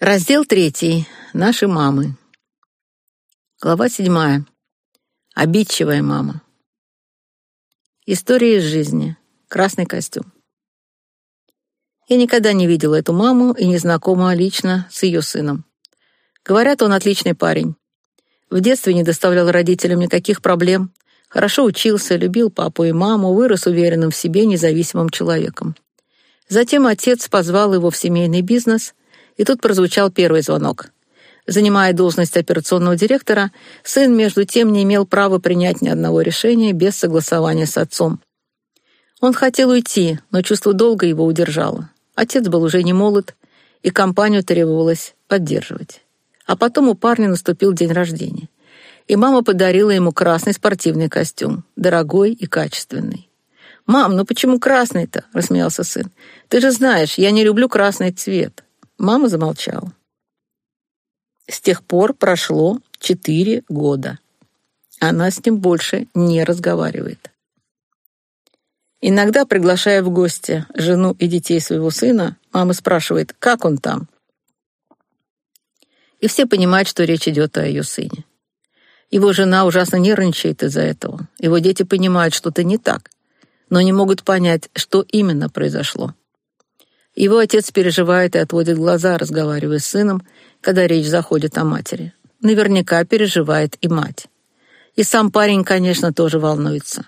Раздел третий. Наши мамы. Глава седьмая. Обидчивая мама. История из жизни. Красный костюм. Я никогда не видела эту маму и не знакома лично с ее сыном. Говорят, он отличный парень. В детстве не доставлял родителям никаких проблем, хорошо учился, любил папу и маму, вырос уверенным в себе независимым человеком. Затем отец позвал его в семейный бизнес, и тут прозвучал первый звонок. Занимая должность операционного директора, сын, между тем, не имел права принять ни одного решения без согласования с отцом. Он хотел уйти, но чувство долга его удержало. Отец был уже не молод, и компанию требовалось поддерживать. А потом у парня наступил день рождения, и мама подарила ему красный спортивный костюм, дорогой и качественный. «Мам, ну почему красный-то?» — рассмеялся сын. «Ты же знаешь, я не люблю красный цвет». Мама замолчала. С тех пор прошло четыре года. Она с ним больше не разговаривает. Иногда, приглашая в гости жену и детей своего сына, мама спрашивает, как он там. И все понимают, что речь идет о ее сыне. Его жена ужасно нервничает из-за этого. Его дети понимают, что-то не так, но не могут понять, что именно произошло. Его отец переживает и отводит глаза, разговаривая с сыном, когда речь заходит о матери. Наверняка переживает и мать. И сам парень, конечно, тоже волнуется.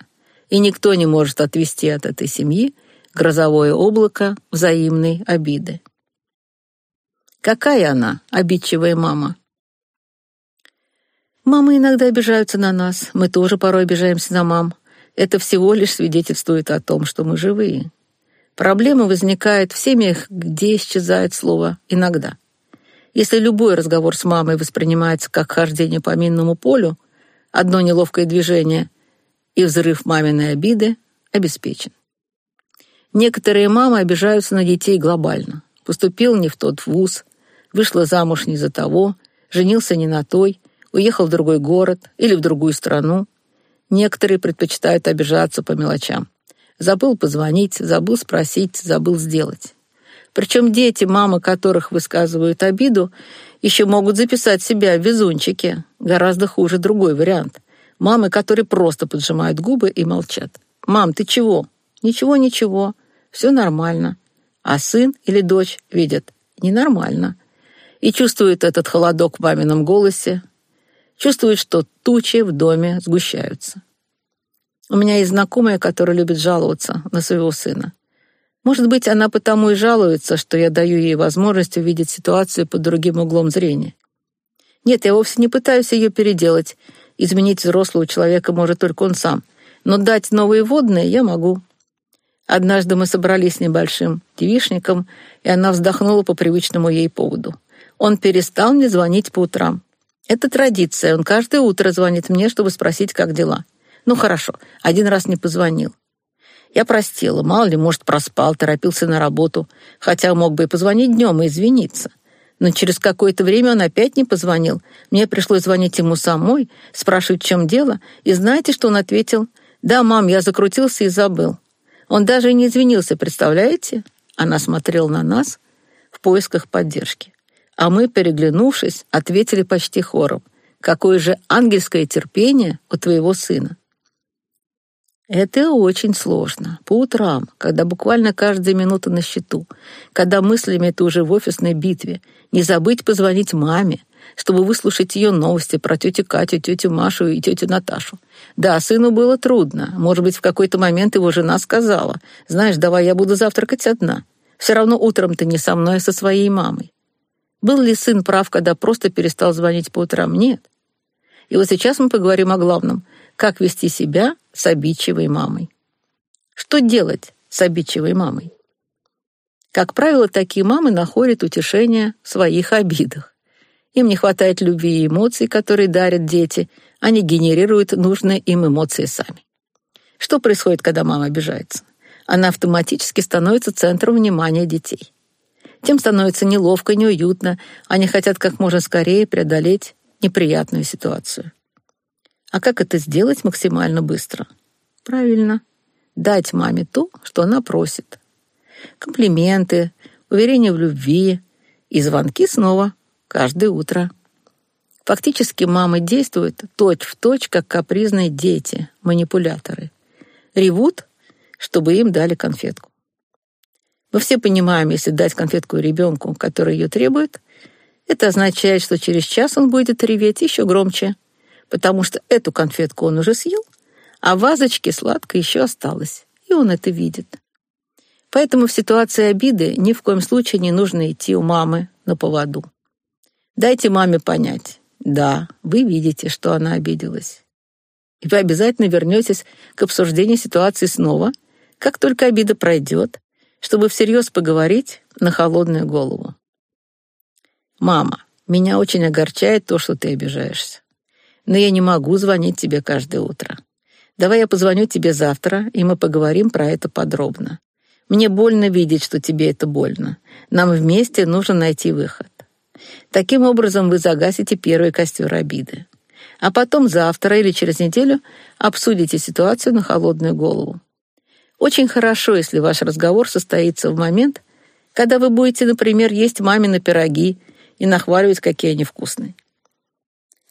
И никто не может отвести от этой семьи грозовое облако взаимной обиды. Какая она, обидчивая мама? Мамы иногда обижаются на нас, мы тоже порой обижаемся на мам. Это всего лишь свидетельствует о том, что мы живые. Проблема возникает в семьях, где исчезает слово «иногда». Если любой разговор с мамой воспринимается как хождение по минному полю, одно неловкое движение и взрыв маминой обиды обеспечен. Некоторые мамы обижаются на детей глобально. Поступил не в тот вуз, вышла замуж не за того, женился не на той, уехал в другой город или в другую страну. Некоторые предпочитают обижаться по мелочам. Забыл позвонить, забыл спросить, забыл сделать. Причем дети, мамы которых высказывают обиду, еще могут записать себя в везунчике. Гораздо хуже другой вариант. Мамы, которые просто поджимают губы и молчат. «Мам, ты чего?» «Ничего, ничего. Все нормально». А сын или дочь видят «ненормально». И чувствуют этот холодок в мамином голосе, чувствуют, что тучи в доме сгущаются. У меня есть знакомая, которая любит жаловаться на своего сына. Может быть, она потому и жалуется, что я даю ей возможность увидеть ситуацию под другим углом зрения. Нет, я вовсе не пытаюсь ее переделать. Изменить взрослого человека может только он сам. Но дать новые водные я могу. Однажды мы собрались с небольшим девишником, и она вздохнула по привычному ей поводу. Он перестал мне звонить по утрам. Это традиция, он каждое утро звонит мне, чтобы спросить, как дела. Ну хорошо, один раз не позвонил. Я простила, мало ли, может, проспал, торопился на работу, хотя мог бы и позвонить днем и извиниться. Но через какое-то время он опять не позвонил. Мне пришлось звонить ему самой, спрашивать, в чем дело, и знаете, что он ответил? «Да, мам, я закрутился и забыл». Он даже и не извинился, представляете? Она смотрела на нас в поисках поддержки. А мы, переглянувшись, ответили почти хором. «Какое же ангельское терпение у твоего сына!» Это очень сложно. По утрам, когда буквально каждая минута на счету, когда мыслями ты уже в офисной битве, не забыть позвонить маме, чтобы выслушать ее новости про тетю Катю, тетю Машу и тетю Наташу. Да, сыну было трудно. Может быть, в какой-то момент его жена сказала, «Знаешь, давай я буду завтракать одна. Все равно утром ты не со мной, а со своей мамой». Был ли сын прав, когда просто перестал звонить по утрам? Нет. И вот сейчас мы поговорим о главном — как вести себя с обидчивой мамой. Что делать с обидчивой мамой? Как правило, такие мамы находят утешение в своих обидах. Им не хватает любви и эмоций, которые дарят дети, они генерируют нужные им эмоции сами. Что происходит, когда мама обижается? Она автоматически становится центром внимания детей. Тем становится неловко, неуютно, они хотят как можно скорее преодолеть неприятную ситуацию. А как это сделать максимально быстро? Правильно. Дать маме то, что она просит. Комплименты, уверение в любви, И звонки снова, каждое утро. Фактически мамы действуют точь-в-точь, как капризные дети, манипуляторы. Ревут, чтобы им дали конфетку. Мы все понимаем, если дать конфетку ребенку, который ее требует, это означает, что через час он будет реветь еще громче, потому что эту конфетку он уже съел, а вазочке сладко еще осталось, и он это видит. Поэтому в ситуации обиды ни в коем случае не нужно идти у мамы на поводу. Дайте маме понять, да, вы видите, что она обиделась. И вы обязательно вернетесь к обсуждению ситуации снова, как только обида пройдет, чтобы всерьез поговорить на холодную голову. «Мама, меня очень огорчает то, что ты обижаешься. Но я не могу звонить тебе каждое утро. Давай я позвоню тебе завтра, и мы поговорим про это подробно. Мне больно видеть, что тебе это больно. Нам вместе нужно найти выход. Таким образом вы загасите первый костер обиды. А потом завтра или через неделю обсудите ситуацию на холодную голову. Очень хорошо, если ваш разговор состоится в момент, когда вы будете, например, есть мамины пироги и нахваливать, какие они вкусные.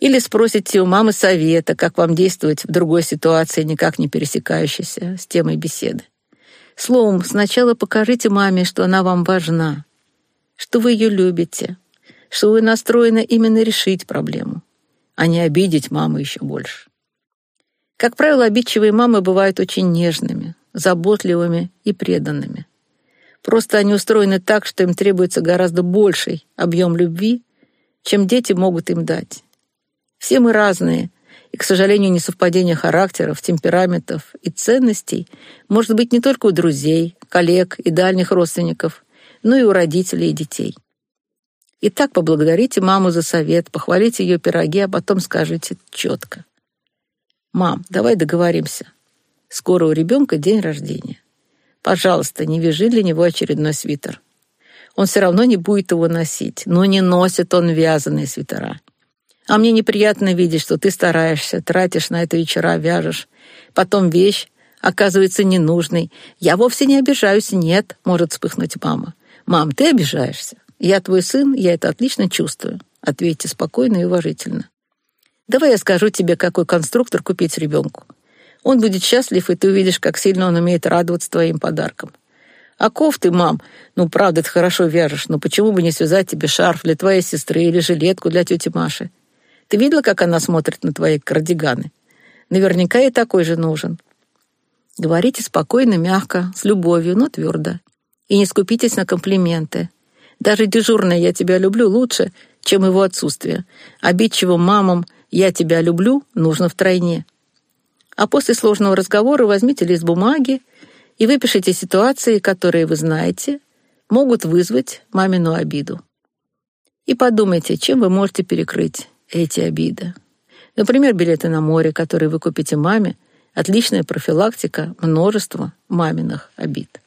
Или спросите у мамы совета, как вам действовать в другой ситуации, никак не пересекающейся с темой беседы. Словом, сначала покажите маме, что она вам важна, что вы ее любите, что вы настроены именно решить проблему, а не обидеть маму еще больше. Как правило, обидчивые мамы бывают очень нежными, заботливыми и преданными. Просто они устроены так, что им требуется гораздо больший объем любви, чем дети могут им дать. Все мы разные, и, к сожалению, несовпадение характеров, темпераментов и ценностей может быть не только у друзей, коллег и дальних родственников, но и у родителей и детей. Итак, поблагодарите маму за совет, похвалите ее пироги, а потом скажите четко. «Мам, давай договоримся. Скоро у ребенка день рождения. Пожалуйста, не вяжи для него очередной свитер. Он все равно не будет его носить, но не носит он вязаные свитера. А мне неприятно видеть, что ты стараешься, тратишь на это вечера, вяжешь. Потом вещь оказывается ненужной. Я вовсе не обижаюсь, нет, может вспыхнуть мама. Мам, ты обижаешься. Я твой сын, я это отлично чувствую. Ответьте спокойно и уважительно. Давай я скажу тебе, какой конструктор купить ребенку. Он будет счастлив, и ты увидишь, как сильно он умеет радоваться твоим подаркам. А кофты, мам, ну, правда, ты хорошо вяжешь, но почему бы не связать тебе шарф для твоей сестры или жилетку для тети Маши? Ты видела, как она смотрит на твои кардиганы? Наверняка ей такой же нужен. Говорите спокойно, мягко, с любовью, но твердо. И не скупитесь на комплименты. Даже дежурное «я тебя люблю» лучше, чем его отсутствие. Обидчивым мамам «я тебя люблю» нужно втройне. А после сложного разговора возьмите лист бумаги и выпишите ситуации, которые вы знаете, могут вызвать мамину обиду. И подумайте, чем вы можете перекрыть эти обиды. Например, билеты на море, которые вы купите маме, отличная профилактика множества маминых обид.